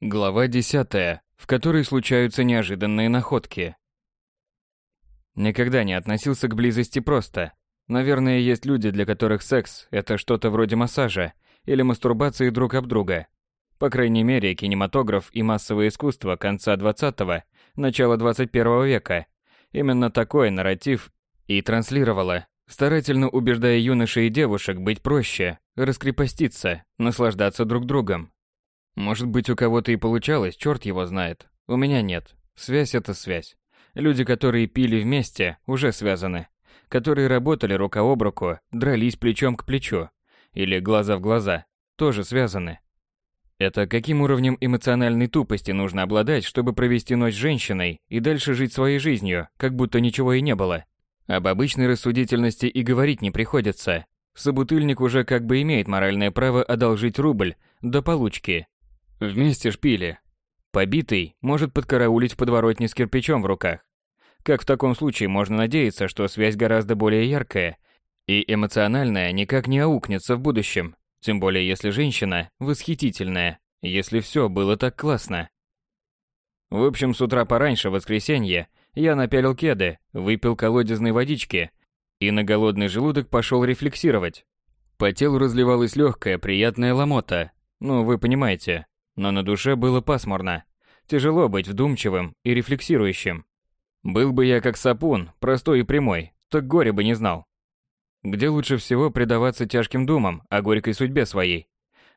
Глава 10, в которой случаются неожиданные находки. Никогда не относился к близости просто. Наверное, есть люди, для которых секс – это что-то вроде массажа или мастурбации друг об друга. По крайней мере, кинематограф и массовое искусство конца 20-го, начала 21 века именно такой нарратив и транслировало, старательно убеждая юношей и девушек быть проще, раскрепоститься, наслаждаться друг другом, может быть, у кого-то и получалось, черт его знает. У меня нет. Связь – это связь. Люди, которые пили вместе, уже связаны. Которые работали рука об руку, дрались плечом к плечу. Или глаза в глаза, тоже связаны. Это каким уровнем эмоциональной тупости нужно обладать, чтобы провести ночь с женщиной и дальше жить своей жизнью, как будто ничего и не было. Об обычной рассудительности и говорить не приходится. Собутыльник уже как бы имеет моральное право одолжить рубль до получки, Вместе шпили. Побитый может подкараулить в подворотне с кирпичом в руках. Как в таком случае можно надеяться, что связь гораздо более яркая и эмоциональная никак не аукнется в будущем, тем более если женщина восхитительная, если все было так классно. В общем, с утра пораньше, в воскресенье, я напялил кеды, выпил колодезной водички и на голодный желудок пошел рефлексировать. По телу разливалась легкая, приятная ломота. Ну, вы понимаете, но на душе было пасмурно. Тяжело быть вдумчивым и рефлексирующим. Был бы я как сапун, простой и прямой, так горе бы не знал. Где лучше всего предаваться тяжким думам о горькой судьбе своей?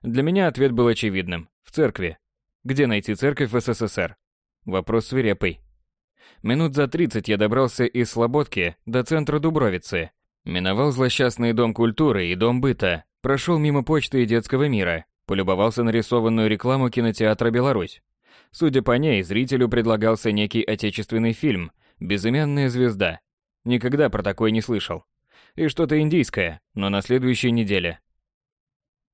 Для меня ответ был очевидным – в церкви. Где найти церковь в СССР? Вопрос свирепый. Минут за 30 я добрался из Слободки до центра Дубровицы, миновал злосчастный дом культуры и дом быта, прошел мимо почты и детского мира, полюбовался нарисованную рекламу кинотеатра «Беларусь». Судя по ней, зрителю предлагался некий отечественный фильм «Безымянная звезда». Никогда про такой не слышал. И что-то индийское, но на следующей неделе.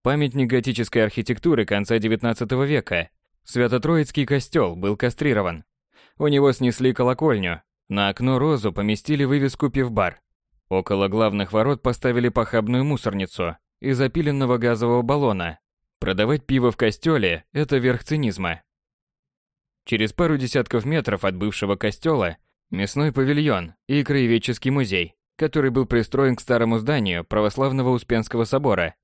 Памятник готической архитектуры конца XIX века. Свято-Троицкий костел был кастрирован. У него снесли колокольню. На окно розу поместили вывеску «Пивбар». Около главных ворот поставили похабную мусорницу из запиленного газового баллона Продавать пиво в костеле – это верх цинизма. Через пару десятков метров от бывшего костела – мясной павильон и краеведческий музей, который был пристроен к старому зданию православного Успенского собора.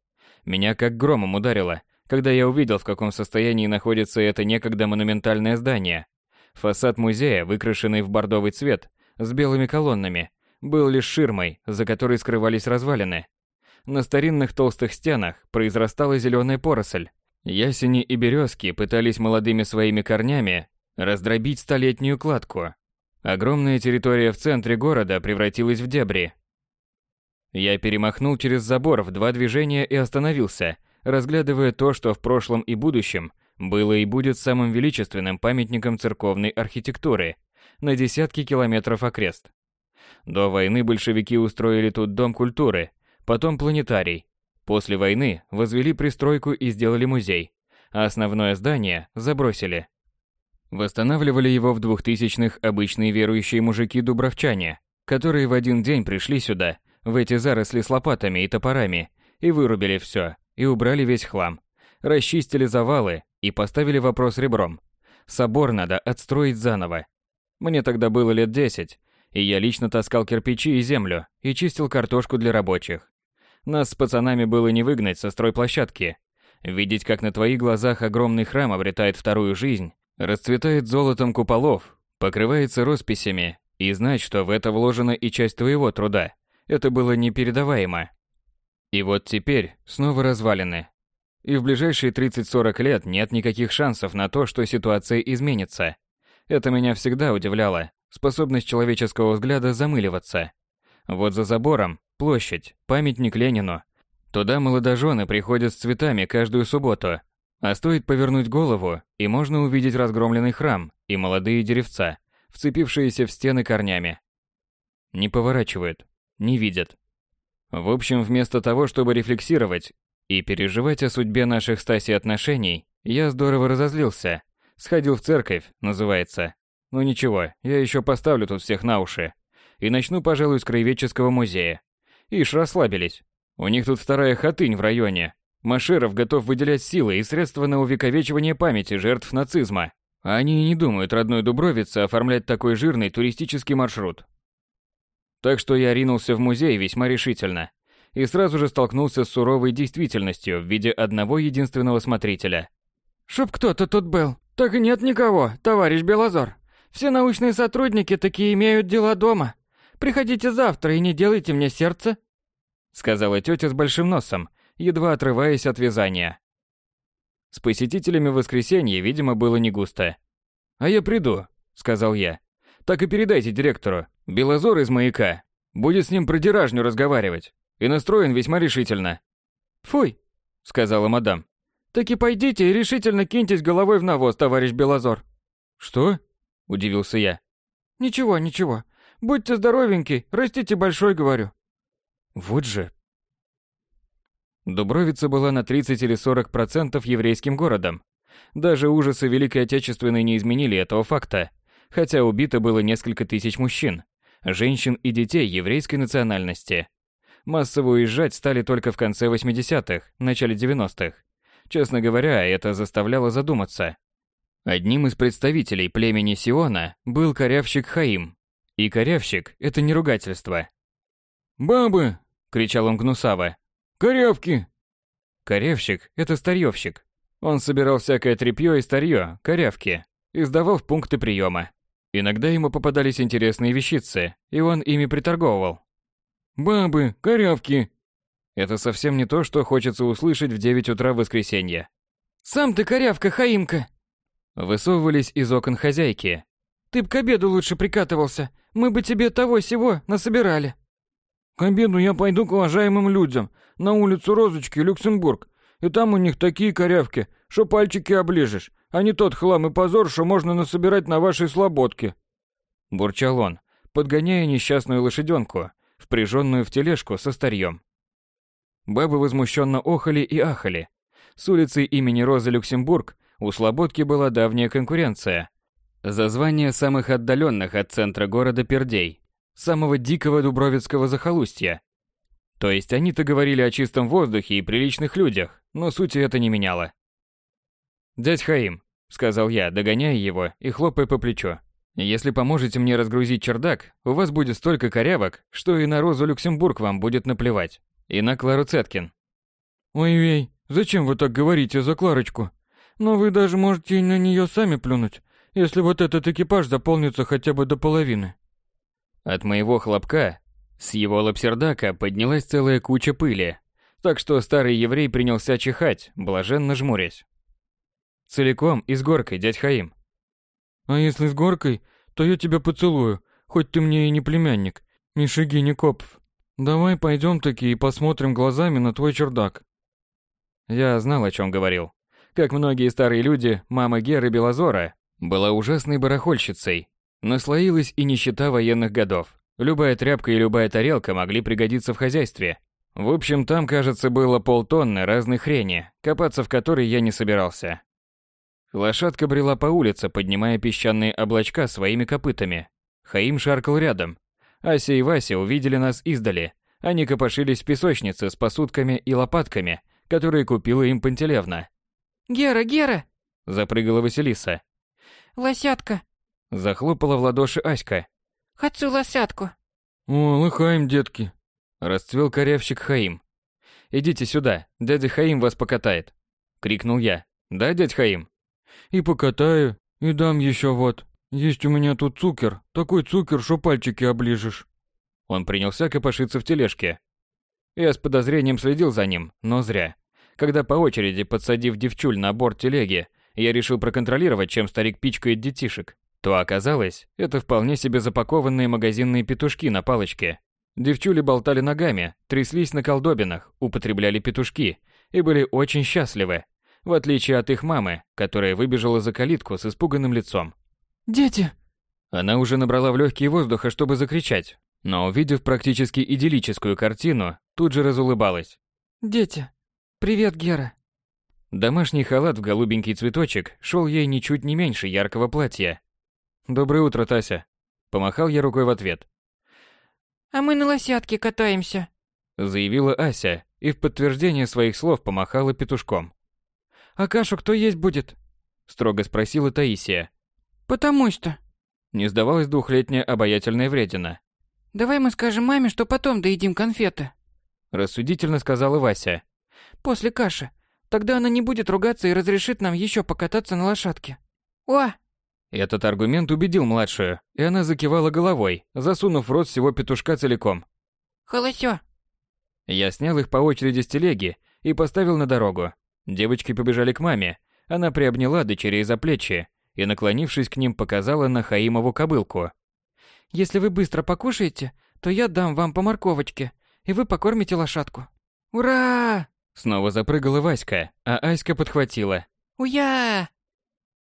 Меня как громом ударило, когда я увидел, в каком состоянии находится это некогда монументальное здание. Фасад музея, выкрашенный в бордовый цвет, с белыми колоннами, был лишь ширмой, за которой скрывались развалины. На старинных толстых стенах произрастала зеленая поросль. Ясени и березки пытались молодыми своими корнями раздробить столетнюю кладку. Огромная территория в центре города превратилась в дебри. Я перемахнул через забор в два движения и остановился, разглядывая то, что в прошлом и будущем было и будет самым величественным памятником церковной архитектуры на десятки километров окрест. До войны большевики устроили тут дом культуры – потом планетарий. После войны возвели пристройку и сделали музей, а основное здание забросили. Восстанавливали его в 2000-х обычные верующие мужики-дубровчане, которые в один день пришли сюда, в эти заросли с лопатами и топорами, и вырубили все, и убрали весь хлам, расчистили завалы и поставили вопрос ребром. Собор надо отстроить заново. Мне тогда было лет 10, и я лично таскал кирпичи и землю и чистил картошку для рабочих. Нас с пацанами было не выгнать со стройплощадки. Видеть, как на твоих глазах огромный храм обретает вторую жизнь, расцветает золотом куполов, покрывается росписями, и знать, что в это вложена и часть твоего труда, это было непередаваемо. И вот теперь снова развалины. И в ближайшие 30-40 лет нет никаких шансов на то, что ситуация изменится. Это меня всегда удивляло, способность человеческого взгляда замыливаться. Вот за забором Площадь, памятник Ленину. Туда молодожены приходят с цветами каждую субботу. А стоит повернуть голову, и можно увидеть разгромленный храм и молодые деревца, вцепившиеся в стены корнями. Не поворачивают, не видят. В общем, вместо того, чтобы рефлексировать и переживать о судьбе наших Стаси отношений, я здорово разозлился. Сходил в церковь, называется. Ну ничего, я еще поставлю тут всех на уши. И начну, пожалуй, с краеведческого музея. Ишь, расслабились. У них тут вторая хатынь в районе. Машеров готов выделять силы и средства на увековечивание памяти жертв нацизма. А они не думают родной Дубровице оформлять такой жирный туристический маршрут. Так что я ринулся в музей весьма решительно и сразу же столкнулся с суровой действительностью в виде одного единственного смотрителя. «Чтоб кто-то тут был. Так и нет никого, товарищ Белозор. Все научные сотрудники такие имеют дела дома. Приходите завтра и не делайте мне сердце», — сказала тетя с большим носом, едва отрываясь от вязания. С посетителями в воскресенье, видимо, было не густо. «А я приду», — сказал я. «Так и передайте директору. Белозор из маяка. Будет с ним про диражню разговаривать. И настроен весьма решительно». «Фуй», — сказала мадам. «Так и пойдите и решительно киньтесь головой в навоз, товарищ Белозор». «Что?» – удивился я. «Ничего, ничего. Будьте здоровенький, растите большой, говорю». Вот же. Дубровица была на 30 или 40 процентов еврейским городом. Даже ужасы Великой Отечественной не изменили этого факта, хотя убито было несколько тысяч мужчин, женщин и детей еврейской национальности. Массово уезжать стали только в конце 80-х, начале 90-х. Честно говоря, это заставляло задуматься. Одним из представителей племени Сиона был корявщик Хаим. И корявщик – это не ругательство. «Бабы!» – кричал он гнусаво. «Корявки!» Корявщик – это старьевщик. Он собирал всякое тряпье и старье, корявки, и сдавал в пункты приема. Иногда ему попадались интересные вещицы, и он ими приторговывал. «Бабы, корявки!» Это совсем не то, что хочется услышать в 9 утра в воскресенье. «Сам ты корявка, Хаимка!» Высовывались из окон хозяйки. «Ты б к обеду лучше прикатывался. Мы бы тебе того-сего насобирали». «К обеду я пойду к уважаемым людям, на улицу Розочки, Люксембург. И там у них такие корявки, что пальчики оближешь, а не тот хлам и позор, что можно насобирать на вашей слободке». Бурчал он, подгоняя несчастную лошаденку, впряженную в тележку со старьем. Бабы возмущенно охали и ахали. С улицы имени Розы Люксембург у Слободки была давняя конкуренция. За звание самых отдаленных от центра города пердей, самого дикого дубровицкого захолустья. То есть они-то говорили о чистом воздухе и приличных людях, но сути это не меняло. «Дядь Хаим», — сказал я, догоняя его и хлопая по плечу, «если поможете мне разгрузить чердак, у вас будет столько корявок, что и на Розу Люксембург вам будет наплевать, и на Клару Цеткин». «Ой-вей, зачем вы так говорите за Кларочку?» Но вы даже можете на нее сами плюнуть, если вот этот экипаж заполнится хотя бы до половины. От моего хлопка с его лапсердака поднялась целая куча пыли, так что старый еврей принялся чихать, блаженно жмурясь. Целиком и с горкой, дядь Хаим. А если с горкой, то я тебя поцелую, хоть ты мне и не племянник, ни шаги, ни копов. Давай пойдем таки и посмотрим глазами на твой чердак. Я знал, о чем говорил. Как многие старые люди, мама Геры Белозора была ужасной барахольщицей. Наслоилась и нищета военных годов. Любая тряпка и любая тарелка могли пригодиться в хозяйстве. В общем, там, кажется, было полтонны разной хрени, копаться в которой я не собирался. Лошадка брела по улице, поднимая песчаные облачка своими копытами. Хаим шаркал рядом. Ася и Вася увидели нас издали. Они копошились в песочнице с посудками и лопатками, которые купила им Пантелевна. «Гера, Гера!» – запрыгала Василиса. «Лосятка!» – захлопала в ладоши Аська. «Хочу лосятку!» «О, лыхаем, детки!» – расцвел корявщик Хаим. «Идите сюда, дядя Хаим вас покатает!» – крикнул я. «Да, дядь Хаим?» «И покатаю, и дам еще вот. Есть у меня тут цукер, такой цукер, что пальчики оближешь». Он принялся копошиться в тележке. Я с подозрением следил за ним, но зря. Когда по очереди, подсадив девчуль на борт телеги, я решил проконтролировать, чем старик пичкает детишек, то оказалось, это вполне себе запакованные магазинные петушки на палочке. Девчули болтали ногами, тряслись на колдобинах, употребляли петушки и были очень счастливы, в отличие от их мамы, которая выбежала за калитку с испуганным лицом. «Дети!» Она уже набрала в легкие воздуха, чтобы закричать, но увидев практически идиллическую картину, тут же разулыбалась. «Дети, «Привет, Гера». Домашний халат в голубенький цветочек шел ей ничуть не меньше яркого платья. «Доброе утро, Тася», — помахал я рукой в ответ. «А мы на лосятке катаемся», — заявила Ася и в подтверждение своих слов помахала петушком. «А кашу кто есть будет?» – строго спросила Таисия. «Потому что...» Не сдавалась двухлетняя обаятельная вредина. «Давай мы скажем маме, что потом доедим конфеты», – рассудительно сказала Вася. «После каши. Тогда она не будет ругаться и разрешит нам еще покататься на лошадке». «О!» Этот аргумент убедил младшую, и она закивала головой, засунув в рот всего петушка целиком. «Холосё!» Я снял их по очереди с телеги и поставил на дорогу. Девочки побежали к маме. Она приобняла дочерей за плечи и, наклонившись к ним, показала на Хаимову кобылку. «Если вы быстро покушаете, то я дам вам по морковочке, и вы покормите лошадку». «Ура!» Снова запрыгала Васька, а Аська подхватила. «Уя!»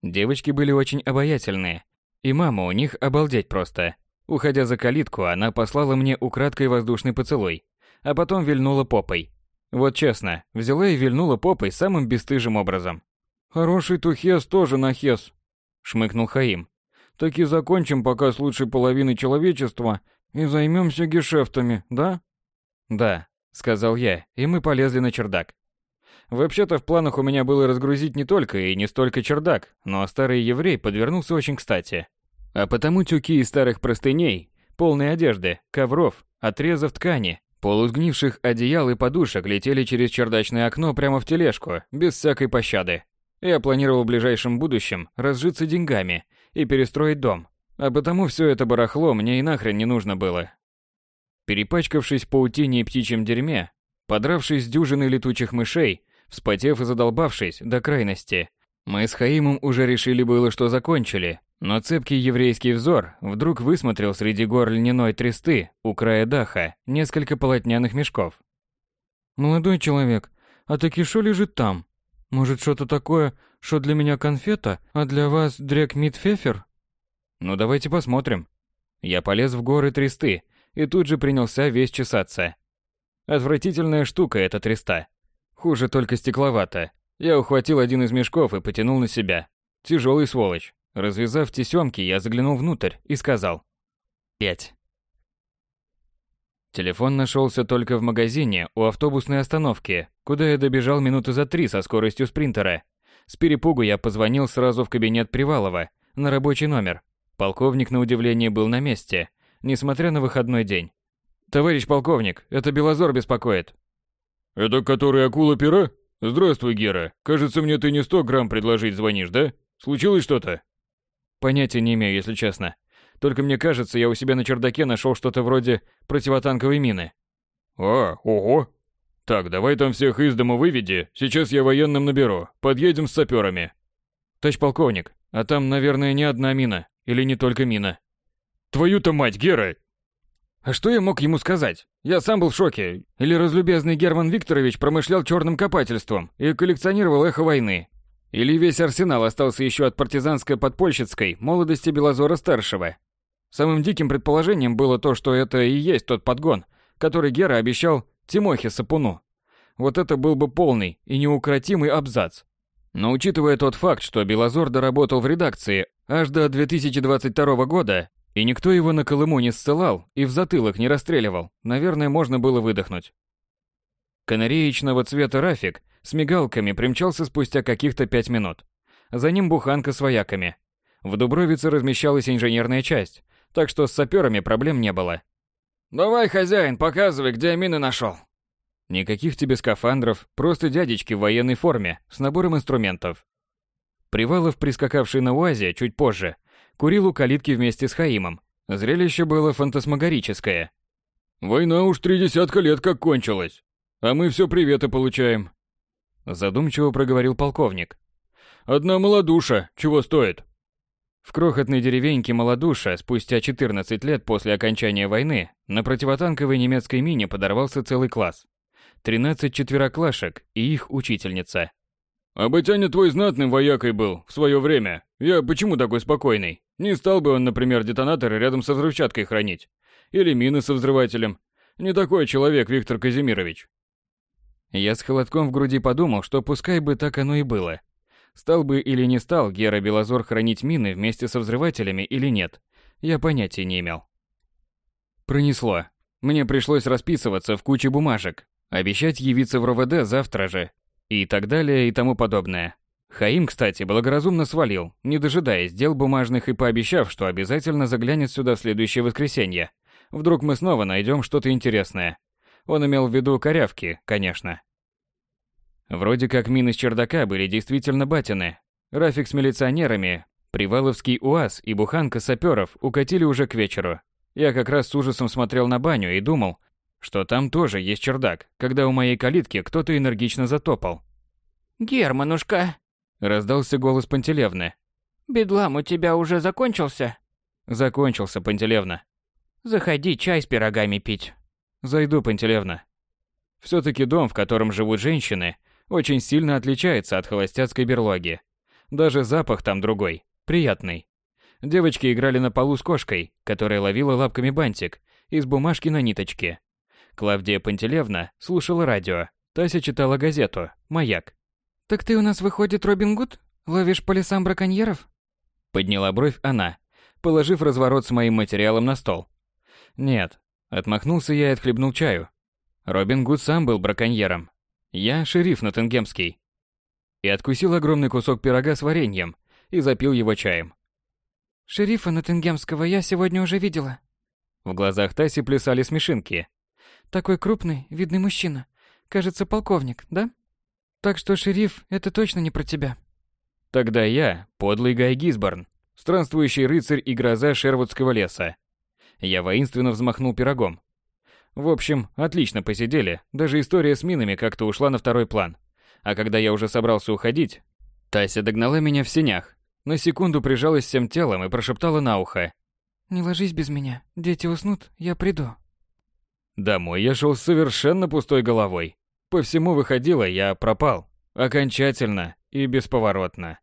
Девочки были очень обаятельные, и мама у них обалдеть просто. Уходя за калитку, она послала мне украдкой воздушный поцелуй, а потом вильнула попой. Вот честно, взяла и вильнула попой самым бесстыжим образом. «Хороший тухес тоже нахес», — шмыкнул Хаим. «Так и закончим пока с лучшей половиной человечества и займемся гешефтами, да?» «Да», — сказал я, и мы полезли на чердак. Вообще-то в планах у меня было разгрузить не только и не столько чердак, но старый еврей подвернулся очень кстати. А потому тюки из старых простыней, полной одежды, ковров, отрезов ткани, полусгнивших одеял и подушек летели через чердачное окно прямо в тележку, без всякой пощады. Я планировал в ближайшем будущем разжиться деньгами и перестроить дом, а потому все это барахло мне и нахрен не нужно было. Перепачкавшись в паутине и птичьем дерьме, подравшись с дюжиной летучих мышей, Вспотев и задолбавшись до крайности, мы с Хаимом уже решили было, что закончили, но цепкий еврейский взор вдруг высмотрел среди гор льняной тресты у края даха несколько полотняных мешков. «Молодой человек, а таки шо лежит там? Может, что-то такое, что для меня конфета, а для вас дрек митфефер?» «Ну давайте посмотрим». Я полез в горы тресты и тут же принялся весь чесаться. Отвратительная штука эта треста. Хуже только стекловато. Я ухватил один из мешков и потянул на себя. Тяжелый сволочь. Развязав тесемки, я заглянул внутрь и сказал. «Пять». Телефон нашелся только в магазине у автобусной остановки, куда я добежал минуты за три со скоростью спринтера. С перепугу я позвонил сразу в кабинет Привалова, на рабочий номер. Полковник, на удивление, был на месте, несмотря на выходной день. «Товарищ полковник, это Белозор беспокоит. «Это который акула-пера? Здравствуй, Гера. Кажется, мне ты не сто грамм предложить звонишь, да? Случилось что-то?» Понятия не имею, если честно. Только мне кажется, я у себя на чердаке нашел что-то вроде противотанковой мины. А, ого. Так, давай там всех из дома выведи. Сейчас я военным наберу. Подъедем с саперами. Товарищ полковник, а там, наверное, не одна мина. Или не только мина. Твою-то мать, Гера! А что я мог ему сказать? Я сам был в шоке. Или разлюбезный Герман Викторович промышлял черным копательством и коллекционировал эхо войны. Или весь арсенал остался еще от партизанско-подпольщицкой молодости Белозора-старшего. Самым диким предположением было то, что это и есть тот подгон, который Гера обещал Тимохе Сапуну. Вот это был бы полный и неукротимый абзац. Но учитывая тот факт, что Белозор доработал в редакции аж до 2022 года, и никто его на Колыму не ссылал и в затылок не расстреливал. Наверное, можно было выдохнуть. Канареечного цвета Рафик с мигалками примчался спустя каких-то пять минут. За ним буханка с вояками. В Дубровице размещалась инженерная часть, так что с саперами проблем не было. «Давай, хозяин, показывай, где мины нашел». Никаких тебе скафандров, просто дядечки в военной форме, с набором инструментов. Привалов, прискакавший на УАЗе чуть позже, курил у калитки вместе с Хаимом. Зрелище было фантасмагорическое. «Война уж три десятка лет как кончилась, а мы все приветы получаем», задумчиво проговорил полковник. «Одна молодуша, чего стоит?» В крохотной деревеньке Молодуша спустя 14 лет после окончания войны на противотанковой немецкой мине подорвался целый класс. 13 четвероклашек и их учительница. «А батяня твой знатным воякой был в свое время. Я почему такой спокойный? Не стал бы он, например, детонаторы рядом со взрывчаткой хранить. Или мины со взрывателем. Не такой человек, Виктор Казимирович. Я с холодком в груди подумал, что пускай бы так оно и было. Стал бы или не стал Гера Белозор хранить мины вместе со взрывателями или нет, я понятия не имел. Пронесло. Мне пришлось расписываться в куче бумажек. Обещать явиться в РОВД завтра же. И так далее и тому подобное. Хаим, кстати, благоразумно свалил, не дожидаясь дел бумажных и пообещав, что обязательно заглянет сюда в следующее воскресенье. Вдруг мы снова найдем что-то интересное. Он имел в виду корявки, конечно. Вроде как мины с чердака были действительно батины. Рафик с милиционерами, Приваловский УАЗ и буханка саперов укатили уже к вечеру. Я как раз с ужасом смотрел на баню и думал, что там тоже есть чердак, когда у моей калитки кто-то энергично затопал. «Германушка!» – раздался голос Пантелевны. «Бедлам у тебя уже закончился?» «Закончился, Пантелевна». «Заходи чай с пирогами пить». «Зайду, Пантелевна». Все-таки дом, в котором живут женщины, очень сильно отличается от холостяцкой берлоги. Даже запах там другой, приятный. Девочки играли на полу с кошкой, которая ловила лапками бантик из бумажки на ниточке. Клавдия Пантелевна слушала радио, Тася читала газету «Маяк». «Так ты у нас, выходит, Робин Гуд? Ловишь по лесам браконьеров?» Подняла бровь она, положив разворот с моим материалом на стол. «Нет», — отмахнулся я и отхлебнул чаю. Робин Гуд сам был браконьером. Я шериф Ноттингемский. И откусил огромный кусок пирога с вареньем и запил его чаем. «Шерифа Ноттингемского я сегодня уже видела». В глазах Таси плясали смешинки. Такой крупный, видный мужчина. Кажется, полковник, да? Так что, шериф, это точно не про тебя. Тогда я, подлый Гай Гизборн, странствующий рыцарь и гроза Шервудского леса. Я воинственно взмахнул пирогом. В общем, отлично посидели, даже история с минами как-то ушла на второй план. А когда я уже собрался уходить, Тася догнала меня в сенях, на секунду прижалась всем телом и прошептала на ухо. «Не ложись без меня, дети уснут, я приду». Домой я шел совершенно пустой головой. По всему выходило, я пропал. Окончательно и бесповоротно.